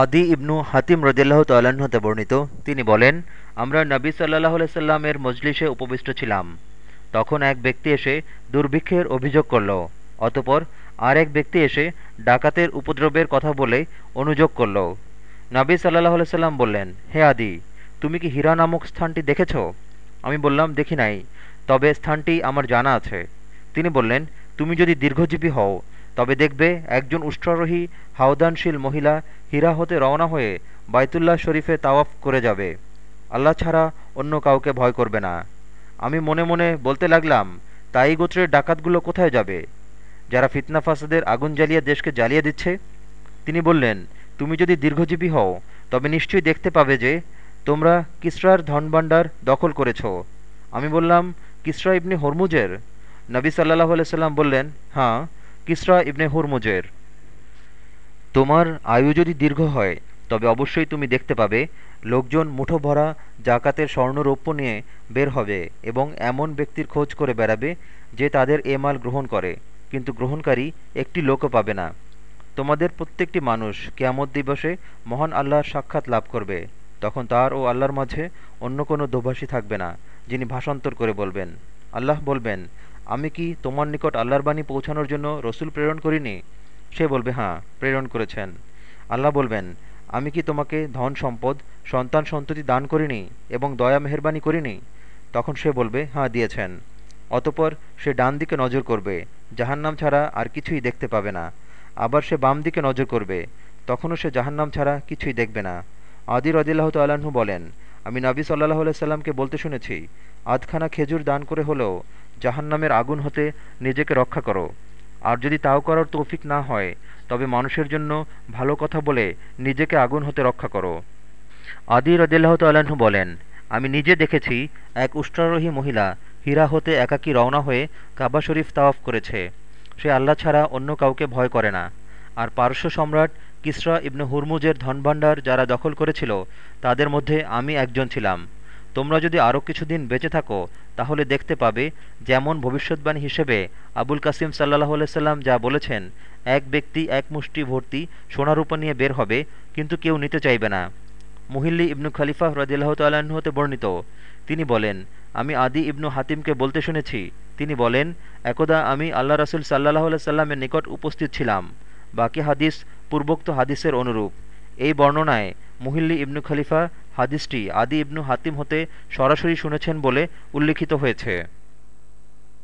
আদি ইবনু হাতিম রদিল্লাহ হতে বর্ণিত, তিনি বলেন, আমরা নবী সাল্লাহ সাল্লামের মজলিসে উপবিষ্ট ছিলাম। তখন এক ব্যক্তি এসে দুর্ভিক্ষের অভিযোগ করল, অতপর আর এক ব্যক্তি এসে ডাকাতের উপদ্রবের কথা বলে অনুযোগ করল। নবী সাল্লাহ সাল্লাম বললেন, হে আদি, তুমি কি হীরা নামক স্থানটি দেখেছ? আমি বললাম, দেখি নাই, তবে স্থানটি আমার জানা আছে। তিনি বললেন, তুমি যদি দীর্ঘজীবী হও তবে দেখবে একজন উষ্ট্রারোহী হাওদানশীল মহিলা হীরা হতে রওনা হয়ে বাইতুল্লাহ শরীফে তাওয়াফ করে যাবে। আল্লাহ ছাড়া অন্য কাউকে ভয় করবে না। আমি মনে মনে বলতে লাগলাম, তাই গোত্রের ডাকাতগুলো কোথায় যাবে? যারা ফিতনা ফাসাদের আগুন জ্বালিয়ে দেশকে জ্বালিয়ে দিচ্ছে? তিনি বললেন, তুমি যদি দীর্ঘজীবী হও, তবে নিশ্চয়ই দেখতে পাবে যে তোমরা কিসরার ধনভাণ্ডার দখল করেছ। আমি বললাম, কিসরা ইবনে হরমুজের? নবী সাল্লাহ সাল্লাম বললেন হ্যাঁ কিসরা ইবনে হুরমুজের। তোমার আয়ু যদি দীর্ঘ হয়, তবে অবশ্যই তুমি দেখতে পাবে, লোকজন মুঠো ভরা জাকাতের স্বর্ণরৌপ্য নিয়ে বের হবে এবং এমন ব্যক্তির খোঁজ করে বেড়াবে যে তাদের এ মাল গ্রহণ করে, কিন্তু গ্রহণকারী একটি লোকও পাবে না। তোমাদের প্রত্যেকটি মানুষ কেয়ামত দিবসে মহান আল্লাহর সাক্ষাৎ লাভ করবে। তখন তার ও আল্লাহর মাঝে অন্য কোনো দোভাষী থাকবে না, যিনি ভাষান্তর করে বলবেন। আল্লাহ বলবেন আমি কি তোমার নিকট আল্লাহর বাণী পৌঁছানোর জন্য রসুল প্রেরণ করিনি? সে বলবে হ্যাঁ প্রেরণ করেছেন। আল্লাহ বলবেন, আমি কি তোমাকে ধন সম্পদ, সন্তান সন্ততি দান করিনি এবং দয়া মেহরবানি করিনি? তখন সে বলবে হ্যাঁ দিয়েছেন। অতপর সে ডান দিকে নজর করবে, জাহান্নাম ছাড়া আর কিছুই দেখতে পাবে না। আবার সে বাম দিকে নজর করবে, তখনও সে জাহান্নাম ছাড়া কিছুই দেখবে না। আদি রদিল্লাহ তাল্লাহ্ন বলেন, আমি নাবি সাল্লাহ সাল্লামকে বলতে শুনেছি, আধখানা খেজুর দান করে হলেও জাহান্নামের আগুন হতে নিজেকে রক্ষা করো। আর যদি তাও করার তৌফিক না হয়, তবে মানুষের জন্য ভালো কথা বলে নিজেকে আগুন হতে রক্ষা করো। আদি রদিল্লাহ তাল্লাহ্ন বলেন, আমি নিজে দেখেছি এক উষ্ট্রারোহী মহিলা হীরা হতে একাকী রওনা হয়ে কাবা শরীফ তাওয়াফ করেছে। সে আল্লাহ ছাড়া অন্য কাউকে ভয় করে না। আর পারস্য সম্রাট কিসরা ইবনে হুরমুজের ধনভাণ্ডার যারা দখল করেছিল, তাদের মধ্যে আমি একজন ছিলাম। তোমরা যদি আরও কিছুদিন বেঁচে থাকো, তাহলে দেখতে পাবে যেমন ভবিষ্যৎবাণী হিসেবে আবুল কাসিম সাল্লাহ সাল্লাম যা বলেছেন, এক ব্যক্তি, এক মুষ্টি ভর্তি সোনারূপা নিয়ে বের হবে, কিন্তু কেউ নিতে চাইবে না। মুহিল্লি ইবনু খলিফা রদিল্লাহ তাল্লাহ্ন হতে বর্ণিত। তিনি বলেন, আমি আদি ইবনু হাতিমকে বলতে শুনেছি। তিনি বলেন, একদা আমি আল্লাহ রাসুল সাল্লাহ সাল্লামের নিকট উপস্থিত ছিলাম। বাকি হাদিস পূর্বোক্ত হাদিসের অনুরূপ। এই বর্ণনায় মুহিল্লি ইবনু খলিফা হাদিসটি আদি ইবনু হাতিম হতে সরাসরি শুনেছেন বলে উল্লিখিত হয়েছে।